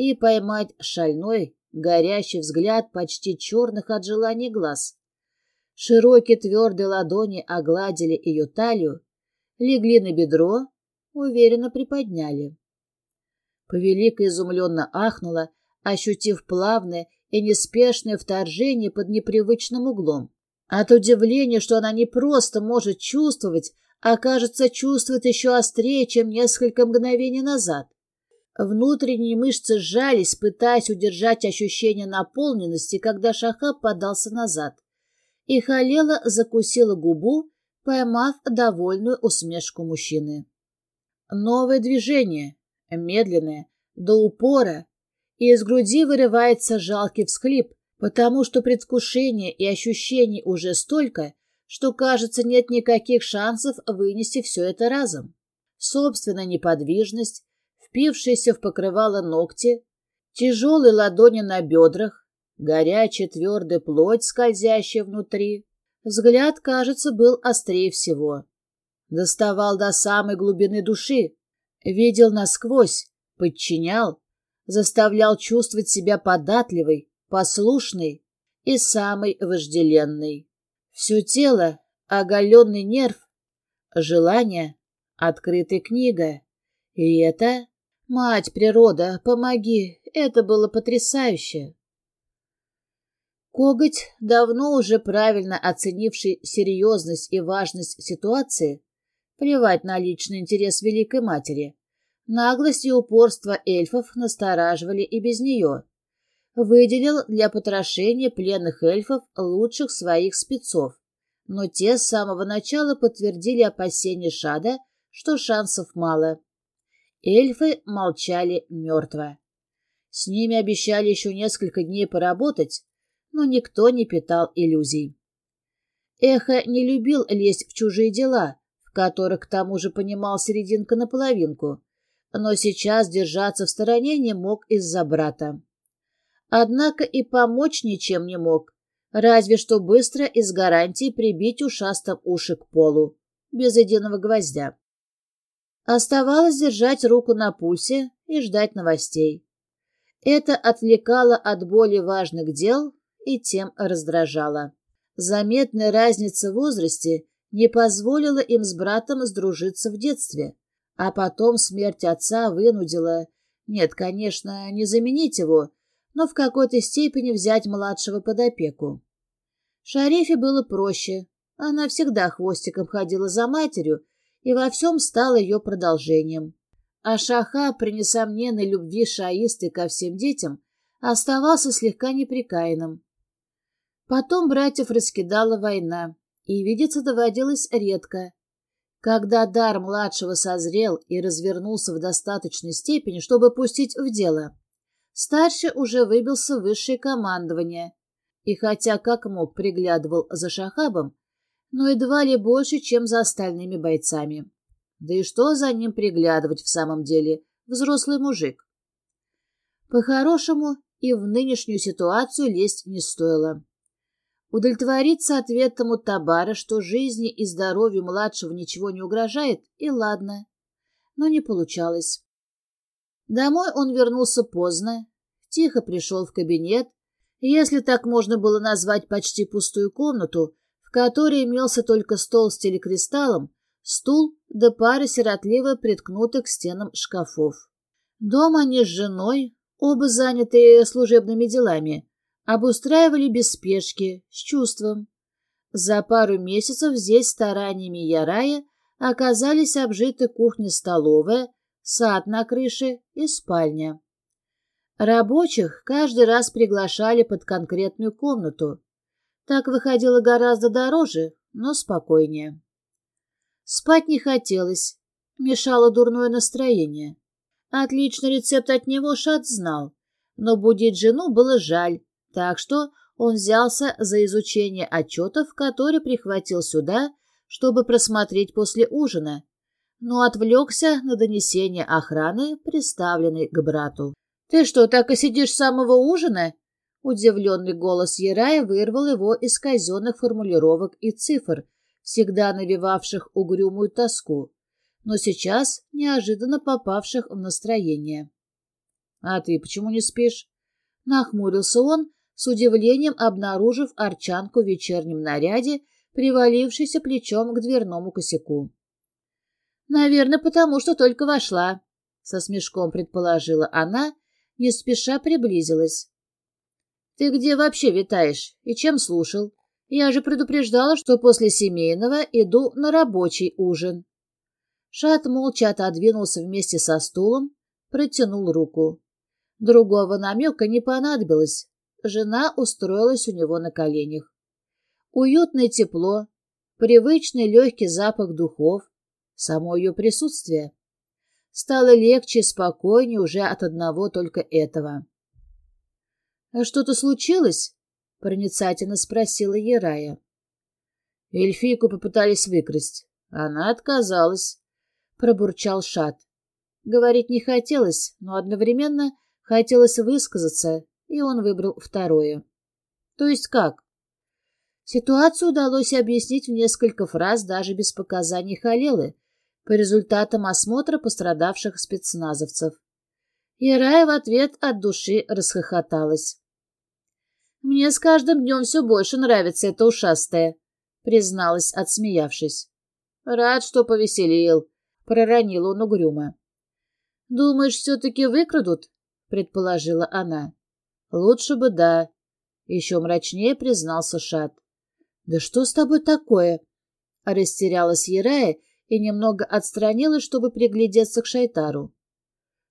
Speaker 1: и поймать шальной, горящий взгляд почти черных от желания глаз. Широкие твердые ладони огладили ее талию, легли на бедро, уверенно приподняли. Повелика изумленно ахнула, ощутив плавное и неспешное вторжение под непривычным углом. От удивления, что она не просто может чувствовать, а, кажется, чувствует еще острее, чем несколько мгновений назад. Внутренние мышцы сжались, пытаясь удержать ощущение наполненности, когда Шахаб подался назад. И Халела закусила губу, поймав довольную усмешку мужчины. Новое движение, медленное, до упора, и из груди вырывается жалкий всхлип, потому что предвкушение и ощущений уже столько, что, кажется, нет никаких шансов вынести все это разом. Собственная неподвижность, впившиеся в покрывало ногти, тяжелые ладони на бедрах, горячая твердая плоть, скользящая внутри. Взгляд, кажется, был острее всего. Доставал до самой глубины души, видел насквозь, подчинял, заставлял чувствовать себя податливой, послушной и самой вожделенной. Все тело — оголенный нерв, желание — открытая книга. И это... Мать природа, помоги, это было потрясающе. Коготь, давно уже правильно оценивший серьезность и важность ситуации, плевать на личный интерес Великой Матери, наглость и упорство эльфов настораживали и без нее выделил для потрошения пленных эльфов лучших своих спецов, но те с самого начала подтвердили опасения Шада, что шансов мало. Эльфы молчали мертво. С ними обещали еще несколько дней поработать, но никто не питал иллюзий. Эхо не любил лезть в чужие дела, в которых к тому же понимал серединка наполовинку, но сейчас держаться в стороне не мог из-за брата. Однако и помочь ничем не мог, разве что быстро и с гарантией прибить ушастым уши к полу, без единого гвоздя. Оставалось держать руку на пульсе и ждать новостей. Это отвлекало от более важных дел и тем раздражало. Заметная разница в возрасте не позволила им с братом сдружиться в детстве, а потом смерть отца вынудила, нет, конечно, не заменить его, но в какой-то степени взять младшего под опеку. Шарифе было проще. Она всегда хвостиком ходила за матерью и во всем стала ее продолжением. А Шаха, при несомненной любви шаисты ко всем детям, оставался слегка неприкаянным. Потом братьев раскидала война, и видеться доводилось редко. Когда дар младшего созрел и развернулся в достаточной степени, чтобы пустить в дело, Старший уже выбился в высшее командование, и хотя как мог приглядывал за Шахабом, но едва ли больше, чем за остальными бойцами. Да и что за ним приглядывать в самом деле, взрослый мужик? По-хорошему и в нынешнюю ситуацию лезть не стоило. Удовлетвориться ответом у Табара, что жизни и здоровью младшего ничего не угрожает, и ладно. Но не получалось. Домой он вернулся поздно, тихо пришел в кабинет, если так можно было назвать почти пустую комнату, в которой имелся только стол с телекристаллом, стул да пара сиротливо приткнутых к стенам шкафов. Дома они с женой, оба занятые служебными делами, обустраивали без спешки, с чувством. За пару месяцев здесь стараниями Ярая оказались обжиты кухня-столовая, сад на крыше и спальня. Рабочих каждый раз приглашали под конкретную комнату. Так выходило гораздо дороже, но спокойнее. Спать не хотелось, мешало дурное настроение. Отличный рецепт от него Шат знал, но будить жену было жаль, так что он взялся за изучение отчетов, которые прихватил сюда, чтобы просмотреть после ужина, но отвлекся на донесение охраны, представленной к брату. «Ты что, так и сидишь с самого ужина?» Удивленный голос Ярая вырвал его из казенных формулировок и цифр, всегда навевавших угрюмую тоску. но сейчас неожиданно попавших в настроение. — А ты почему не спишь? — нахмурился он, с удивлением обнаружив арчанку в вечернем наряде, привалившейся плечом к дверному косяку. — Наверное, потому что только вошла, — со смешком предположила она, не спеша приблизилась. — Ты где вообще витаешь и чем слушал? Я же предупреждала, что после семейного иду на рабочий ужин. Шат молча отодвинулся вместе со стулом, протянул руку. Другого намека не понадобилось. Жена устроилась у него на коленях. Уютное тепло, привычный легкий запах духов, само ее присутствие. Стало легче и спокойнее уже от одного только этого. «А «Что-то случилось?» — проницательно спросила Ерая. Эльфийку попытались выкрасть. Она отказалась пробурчал Шат. Говорить не хотелось, но одновременно хотелось высказаться, и он выбрал второе. То есть как? Ситуацию удалось объяснить в несколько фраз даже без показаний Халелы по результатам осмотра пострадавших спецназовцев. И в ответ от души расхохоталась. «Мне с каждым днем все больше нравится эта ушастая», — призналась, отсмеявшись. «Рад, что повеселил», проронил он угрюмо. «Думаешь, все-таки выкрадут?» — предположила она. «Лучше бы да», — еще мрачнее признался Шат. «Да что с тобой такое?» Растерялась Ярая и немного отстранилась, чтобы приглядеться к Шайтару.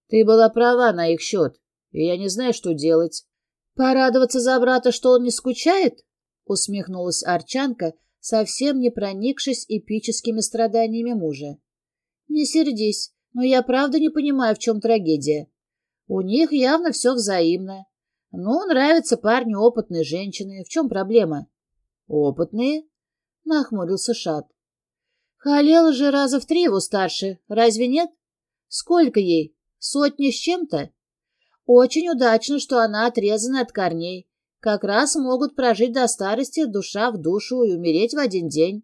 Speaker 1: «Ты была права на их счет, и я не знаю, что делать». «Порадоваться за брата, что он не скучает?» — усмехнулась Арчанка, совсем не проникшись эпическими страданиями мужа. Не сердись, но я правда не понимаю, в чем трагедия. У них явно все взаимно. Ну, нравятся парню опытные женщины. В чем проблема? Опытные? Нахмурился Шат. Халел же раза в три его старше, разве нет? Сколько ей? Сотни с чем-то? Очень удачно, что она отрезана от корней. Как раз могут прожить до старости душа в душу и умереть в один день.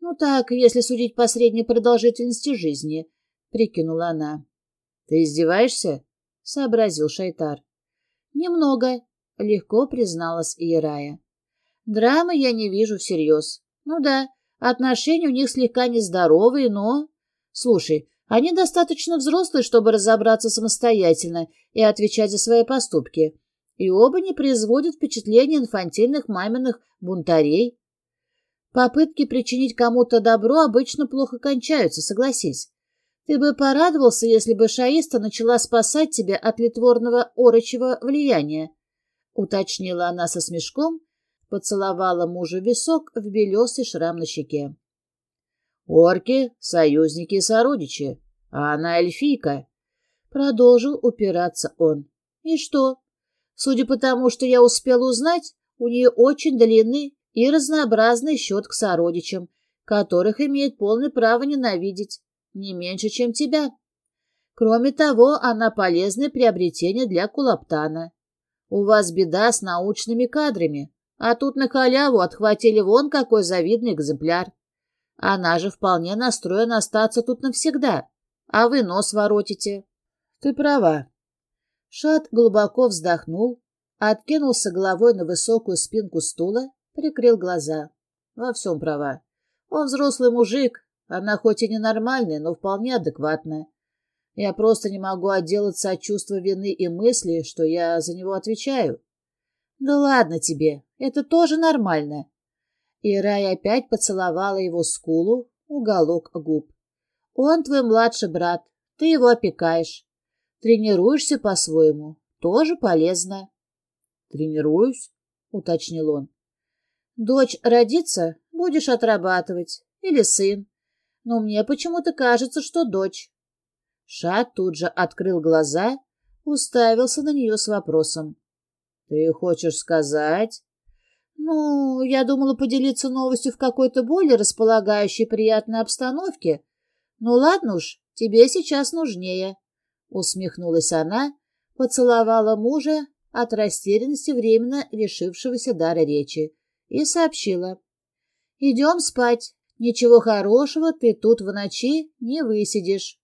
Speaker 1: Ну так, если судить по средней продолжительности жизни, — прикинула она. — Ты издеваешься? — сообразил Шайтар. — Немного, — легко призналась Ирая. — Драмы я не вижу всерьез. Ну да, отношения у них слегка нездоровые, но... Слушай, они достаточно взрослые, чтобы разобраться самостоятельно и отвечать за свои поступки. И оба не производят впечатления инфантильных маминых бунтарей. Попытки причинить кому-то добро обычно плохо кончаются, согласись. Ты бы порадовался, если бы Шаиста начала спасать тебя от литворного орочего влияния, — уточнила она со смешком, поцеловала мужа висок в белесый шрам на щеке. «Орки — союзники и сородичи, а она эльфийка», — продолжил упираться он. «И что? Судя по тому, что я успел узнать, у нее очень длинный и разнообразный счет к сородичам, которых имеет полное право ненавидеть, не меньше, чем тебя. Кроме того, она полезное приобретение для Кулаптана. У вас беда с научными кадрами, а тут на халяву отхватили вон какой завидный экземпляр. Она же вполне настроена остаться тут навсегда, а вы нос воротите. Ты права. Шат глубоко вздохнул, откинулся головой на высокую спинку стула Прикрыл глаза. Во всем права. Он взрослый мужик, она хоть и ненормальная, но вполне адекватная. Я просто не могу отделаться от чувства вины и мысли, что я за него отвечаю. Да ладно тебе, это тоже нормально. И Рай опять поцеловала его скулу, уголок губ. Он твой младший брат, ты его опекаешь. Тренируешься по-своему, тоже полезно. Тренируюсь, уточнил он. Дочь родится, будешь отрабатывать. Или сын. Но мне почему-то кажется, что дочь. Шат тут же открыл глаза, уставился на нее с вопросом. — Ты хочешь сказать? — Ну, я думала поделиться новостью в какой-то более располагающей приятной обстановке. Ну ладно уж, тебе сейчас нужнее. Усмехнулась она, поцеловала мужа от растерянности временно лишившегося дара речи и сообщила. «Идем спать. Ничего хорошего ты тут в ночи не высидишь.